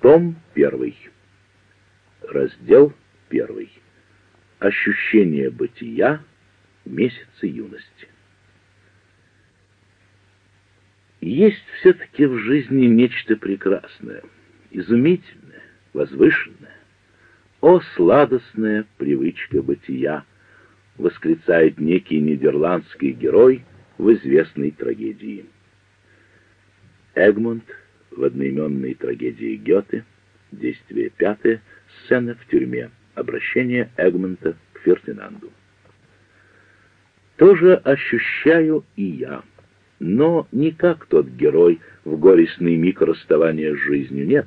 Том первый. Раздел первый. Ощущение бытия. Месяцы юности. Есть все-таки в жизни нечто прекрасное, изумительное, возвышенное. О, сладостная привычка бытия! восклицает некий нидерландский герой в известной трагедии. Эгмунд в одноименной трагедии Гёте, действие пятое, сцена в тюрьме, обращение Эгмунта к Фердинанду. Тоже ощущаю и я, но не как тот герой в горестный миг расставания с жизнью, нет.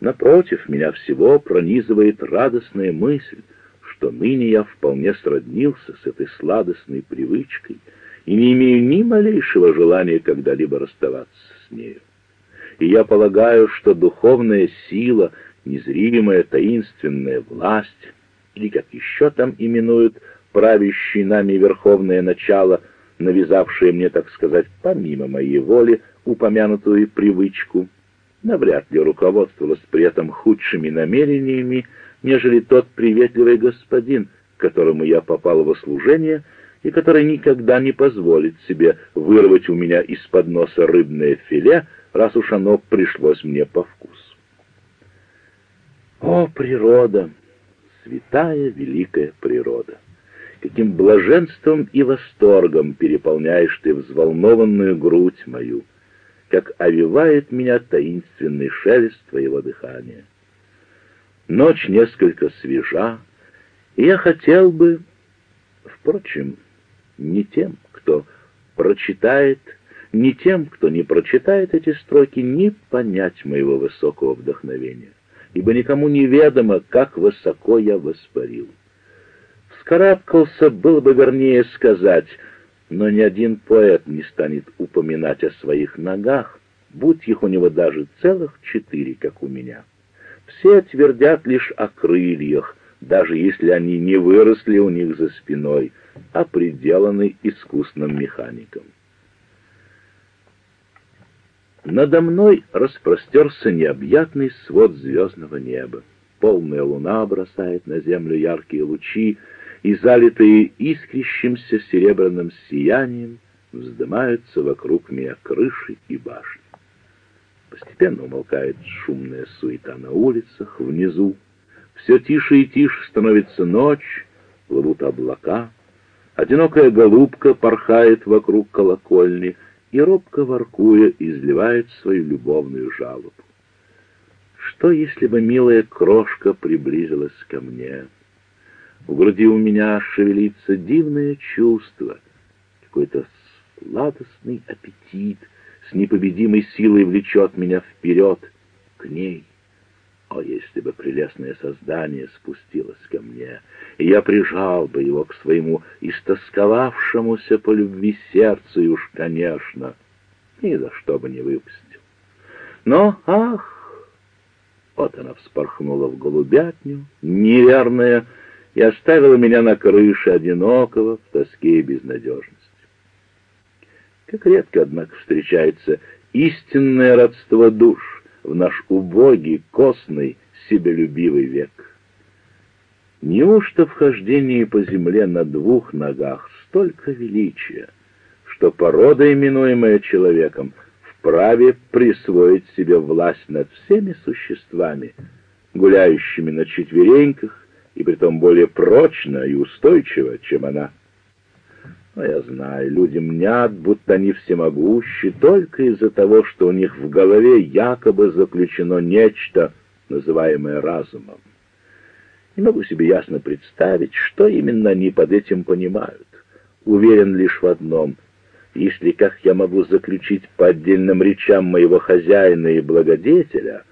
Напротив, меня всего пронизывает радостная мысль, что ныне я вполне сроднился с этой сладостной привычкой и не имею ни малейшего желания когда-либо расставаться с нею. И я полагаю, что духовная сила, незримая таинственная власть, или как еще там именуют правящий нами верховное начало, навязавшее мне, так сказать, помимо моей воли, упомянутую привычку, навряд ли руководствовалась при этом худшими намерениями, нежели тот приветливый господин, которому я попал во служение и который никогда не позволит себе вырвать у меня из-под носа рыбное филе, раз уж оно пришлось мне по вкусу. О, природа! Святая великая природа! Каким блаженством и восторгом переполняешь ты взволнованную грудь мою, как овивает меня таинственный шелест твоего дыхания. Ночь несколько свежа, и я хотел бы, впрочем, не тем, кто прочитает, не тем, кто не прочитает эти строки, не понять моего высокого вдохновения, ибо никому не ведомо, как высоко я воспарил. Вскарабкался, было бы вернее сказать, но ни один поэт не станет упоминать о своих ногах, будь их у него даже целых четыре, как у меня. Все твердят лишь о крыльях, даже если они не выросли у них за спиной, а приделаны искусным механиком. Надо мной распростерся необъятный свод звездного неба. Полная луна бросает на землю яркие лучи, и залитые искрящимся серебряным сиянием вздымаются вокруг меня крыши и башни. Постепенно умолкает шумная суета на улицах, внизу. Все тише и тише становится ночь, плывут облака. Одинокая голубка порхает вокруг колокольни и, робко воркуя, изливает свою любовную жалобу. Что, если бы милая крошка приблизилась ко мне? В груди у меня шевелится дивное чувство, какой-то сладостный аппетит — с непобедимой силой влечет меня вперед к ней. О, если бы прелестное создание спустилось ко мне, и я прижал бы его к своему истосковавшемуся по любви сердцу, и уж, конечно, ни за что бы не выпустил. Но, ах, вот она вспорхнула в голубятню, неверная, и оставила меня на крыше одинокого в тоске и безнадежности. Как редко, однако, встречается истинное родство душ в наш убогий, костный, себелюбивый век. Неужто в хождении по земле на двух ногах столько величия, что порода, именуемая человеком, вправе присвоить себе власть над всеми существами, гуляющими на четвереньках, и притом более прочно и устойчиво, чем она? Но я знаю, люди мнят, будто они всемогущи только из-за того, что у них в голове якобы заключено нечто, называемое разумом. Не могу себе ясно представить, что именно они под этим понимают. Уверен лишь в одном. Если, как я могу заключить по отдельным речам моего хозяина и благодетеля,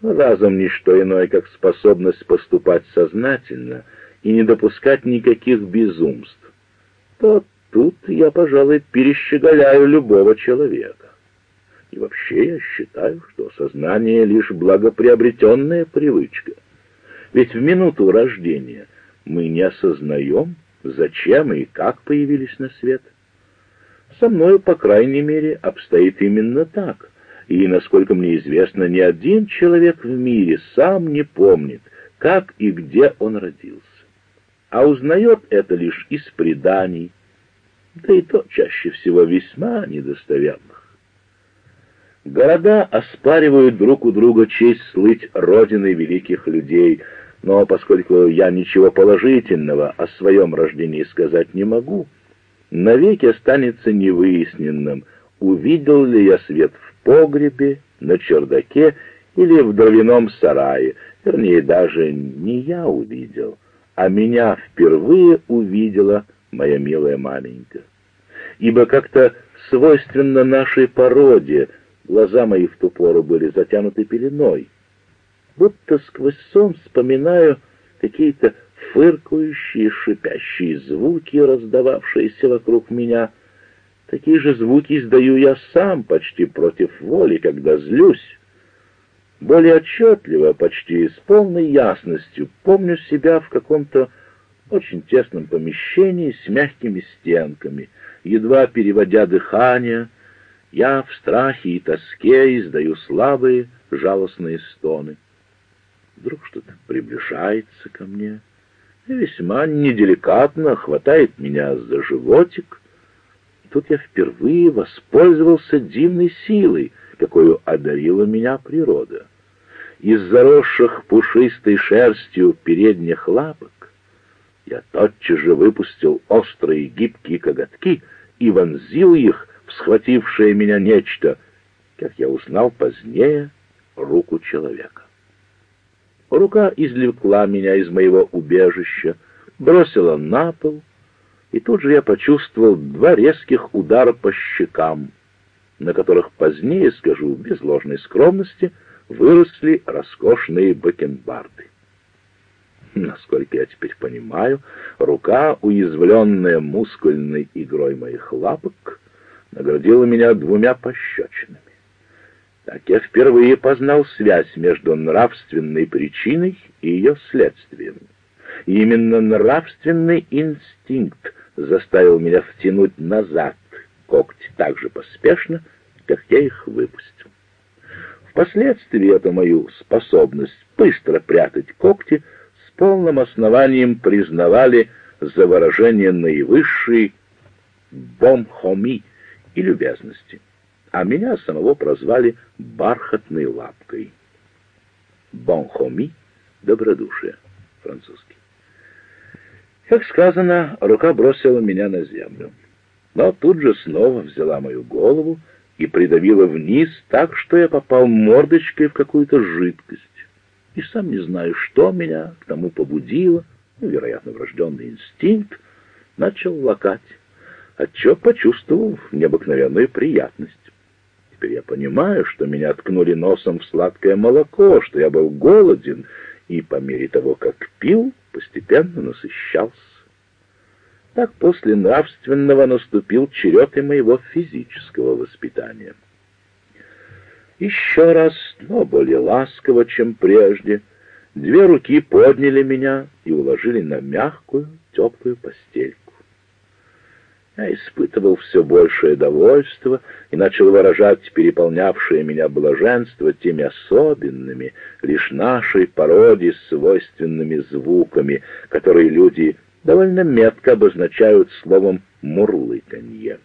разум — не что иное, как способность поступать сознательно и не допускать никаких безумств, то Тут я, пожалуй, перещеголяю любого человека. И вообще я считаю, что сознание — лишь благоприобретенная привычка. Ведь в минуту рождения мы не осознаем, зачем и как появились на свет. Со мной, по крайней мере, обстоит именно так. и, насколько мне известно, ни один человек в мире сам не помнит, как и где он родился. А узнает это лишь из преданий, да и то чаще всего весьма недостоверных. Города оспаривают друг у друга честь слыть родиной великих людей, но поскольку я ничего положительного о своем рождении сказать не могу, навеки останется невыясненным, увидел ли я свет в погребе, на чердаке или в дровяном сарае, вернее, даже не я увидел, а меня впервые увидела моя милая маменька. Ибо как-то свойственно нашей породе, глаза мои в ту пору были затянуты пеленой, будто сквозь сон вспоминаю какие-то фыркающие, шипящие звуки, раздававшиеся вокруг меня. Такие же звуки издаю я сам почти против воли, когда злюсь. Более отчетливо, почти с полной ясностью, помню себя в каком-то очень тесном помещении с мягкими стенками, едва переводя дыхание, я в страхе и тоске издаю слабые, жалостные стоны. Вдруг что-то приближается ко мне и весьма неделикатно хватает меня за животик. Тут я впервые воспользовался дивной силой, какую одарила меня природа. Из заросших пушистой шерстью передних лапок я тотчас же выпустил острые гибкие коготки и вонзил их в схватившее меня нечто, как я узнал позднее, руку человека. Рука извлекла меня из моего убежища, бросила на пол, и тут же я почувствовал два резких удара по щекам, на которых позднее, скажу без ложной скромности, выросли роскошные бакенбарды. Насколько я теперь понимаю, рука, уязвленная мускульной игрой моих лапок, наградила меня двумя пощечинами. Так я впервые познал связь между нравственной причиной и ее следствием. И именно нравственный инстинкт заставил меня втянуть назад когти так же поспешно, как я их выпустил. Впоследствии эту мою способность быстро прятать когти полным основанием признавали за выражение наивысшей бомхоми и любезности а меня самого прозвали «бархатной лапкой». «Бонхоми» — добродушие, французский. Как сказано, рука бросила меня на землю, но тут же снова взяла мою голову и придавила вниз так, что я попал мордочкой в какую-то жидкость. И сам не знаю, что меня к тому побудило, ну, вероятно, врожденный инстинкт, начал лакать, отчего почувствовал необыкновенную приятность. Теперь я понимаю, что меня ткнули носом в сладкое молоко, что я был голоден и по мере того, как пил, постепенно насыщался. Так после нравственного наступил черед и моего физического воспитания. Еще раз, но более ласково, чем прежде, две руки подняли меня и уложили на мягкую, теплую постельку. Я испытывал все большее довольство и начал выражать переполнявшее меня блаженство теми особенными, лишь нашей породе свойственными звуками, которые люди довольно метко обозначают словом «мурлыканье».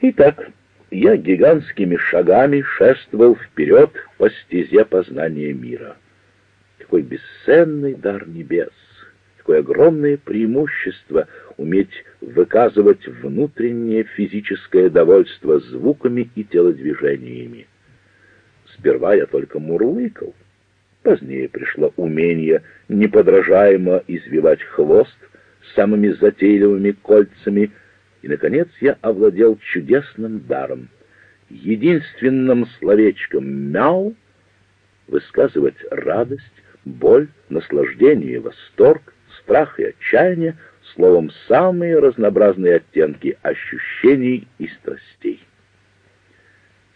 Итак, я гигантскими шагами шествовал вперед по стезе познания мира. Какой бесценный дар небес! какое огромное преимущество уметь выказывать внутреннее физическое довольство звуками и телодвижениями. Сперва я только мурлыкал, позднее пришло умение неподражаемо извивать хвост самыми затейливыми кольцами, и, наконец, я овладел чудесным даром, единственным словечком «мяу» высказывать радость, боль, наслаждение, восторг, страх и отчаяние, словом, самые разнообразные оттенки ощущений и страстей.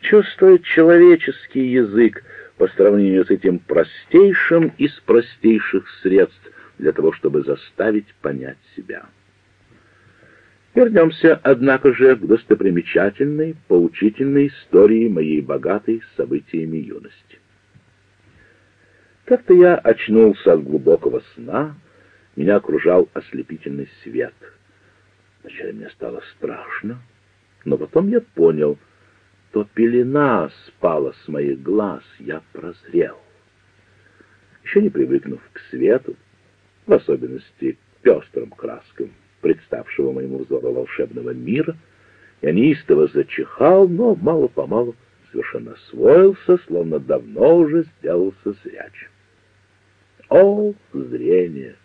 Чувствует человеческий язык по сравнению с этим простейшим из простейших средств для того, чтобы заставить понять себя. Вернемся, однако же, к достопримечательной, поучительной истории моей богатой событиями юности. Как-то я очнулся от глубокого сна, меня окружал ослепительный свет. Вначале мне стало страшно, но потом я понял, то пелена спала с моих глаз, я прозрел. Еще не привыкнув к свету, в особенности к пестрым краскам, представшего моему взору волшебного мира, я неистово зачихал, но мало-помалу совершенно освоился, словно давно уже сделался зрячим. О, зрение!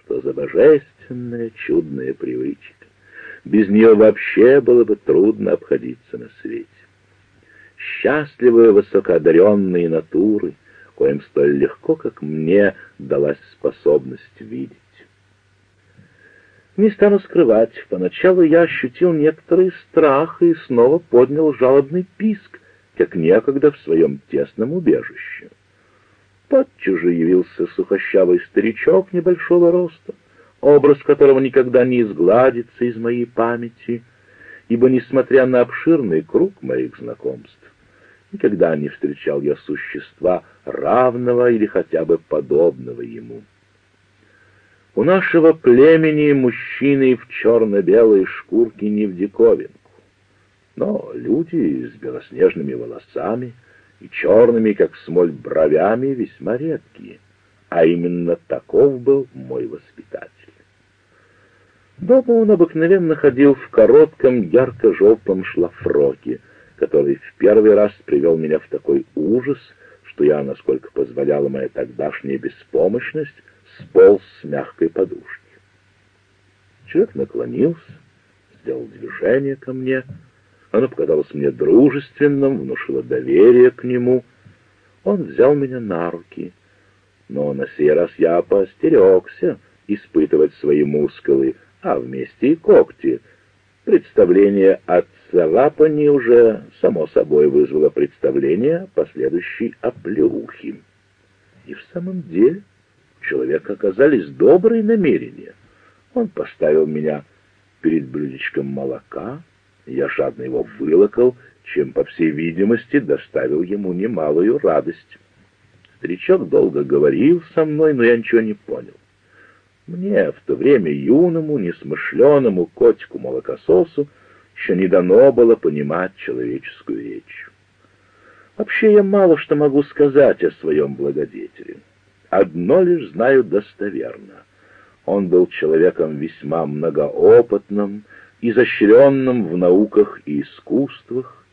Что за божественная, чудная привычка! Без нее вообще было бы трудно обходиться на свете. Счастливые высокоодаренные натуры, коим столь легко, как мне, далась способность видеть. Не стану скрывать, поначалу я ощутил некоторый страх и снова поднял жалобный писк, как некогда в своем тесном убежище. Тотчас же явился сухощавый старичок небольшого роста, образ которого никогда не изгладится из моей памяти, ибо, несмотря на обширный круг моих знакомств, никогда не встречал я существа, равного или хотя бы подобного ему. У нашего племени мужчины в черно-белой шкурке не в диковинку. Но люди с белоснежными волосами и черными, как смоль, бровями весьма редкие, а именно таков был мой воспитатель. Дома он обыкновенно ходил в коротком ярко-желтом шлафроке, который в первый раз привел меня в такой ужас, что я, насколько позволяла моя тогдашняя беспомощность, сполз с мягкой подушки. Человек наклонился, сделал движение ко мне. Оно показалось мне дружественным, внушило доверие к нему. Он взял меня на руки, но на сей раз я поостерегся испытывать свои мускулы, а вместе и когти. Представление о царапании уже само собой вызвало представление последующей оплеухе. И в самом деле человека оказались добрые намерения. Он поставил меня перед блюдечком молока, я жадно его вылокал, чем, по всей видимости, доставил ему немалую радость. Старичок долго говорил со мной, но я ничего не понял. Мне, в то время юному, несмышленому котику-молокососу, еще не дано было понимать человеческую речь. Вообще я мало что могу сказать о своем благодетеле. Одно лишь знаю достоверно. Он был человеком весьма многоопытным, изощренным в науках и искусствах.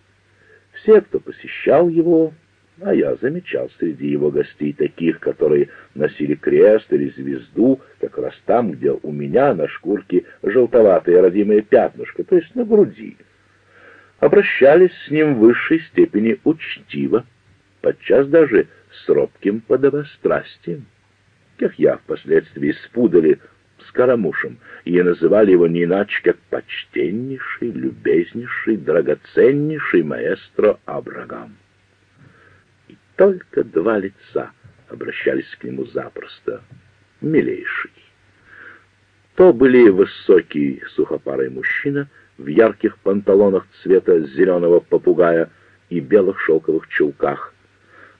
Все, кто посещал его, а я замечал среди его гостей таких, которые носили крест или звезду, как раз там, где у меня на шкурке желтоватое родимое пятнышко, то есть на груди. Обращались с ним в высшей степени учтиво, подчас даже с робким подобострастием. Как я впоследствии спудали с Карамушем, и называли его не иначе, как почтеннейший, любезнейший, драгоценнейший маэстро Абрагам. И только два лица обращались к нему запросто, милейший. То были высокий сухопарый мужчина в ярких панталонах цвета зеленого попугая и белых шелковых чулках,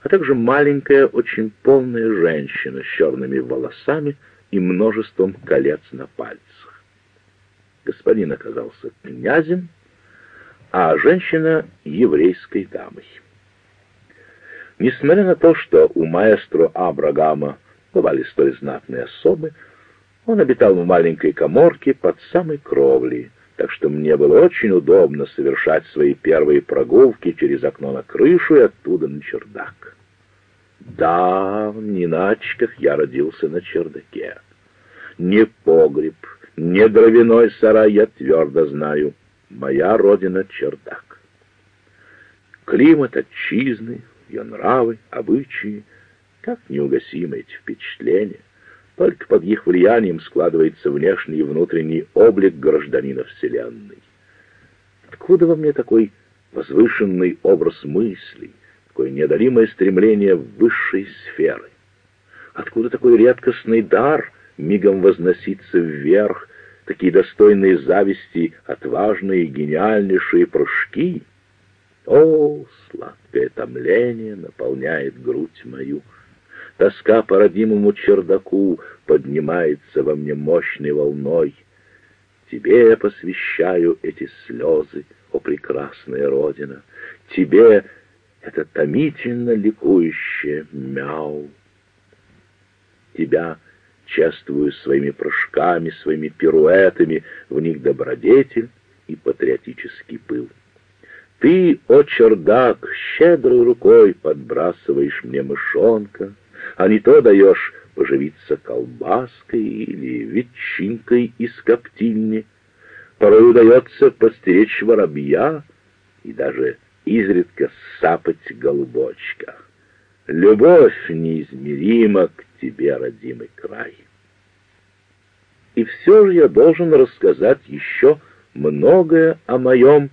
а также маленькая, очень полная женщина с черными волосами и множеством колец на пальцах. Господин оказался князем, а женщина — еврейской дамой. Несмотря на то, что у маэстро Абрагама бывали столь знатные особы, он обитал в маленькой коморке под самой кровлей, так что мне было очень удобно совершать свои первые прогулки через окно на крышу и оттуда на чердак. Да, не иначе, как я родился на чердаке. Не погреб, не дровяной сарай, я твердо знаю. Моя родина — чердак. Климат отчизны, ее нравы, обычаи, как неугасимы эти впечатления. Только под их влиянием складывается внешний и внутренний облик гражданина Вселенной. Откуда во мне такой возвышенный образ мыслей, такое неодолимое стремление в высшие сферы? Откуда такой редкостный дар мигом возноситься вверх такие достойные зависти, отважные, гениальнейшие прыжки. О, сладкое томление наполняет грудь мою. Тоска по родимому чердаку поднимается во мне мощной волной. Тебе я посвящаю эти слезы, о прекрасная Родина. Тебе это томительно ликующее мяу. Тебя чествую своими прыжками, своими пируэтами, в них добродетель и патриотический пыл. Ты, о чердак, щедрой рукой подбрасываешь мне мышонка, а не то даешь поживиться колбаской или ветчинкой из коптильни. Порой удается постеречь воробья и даже изредка сапать голубочка. Любовь неизмерима к тебе, родимый край. И все же я должен рассказать еще многое о моем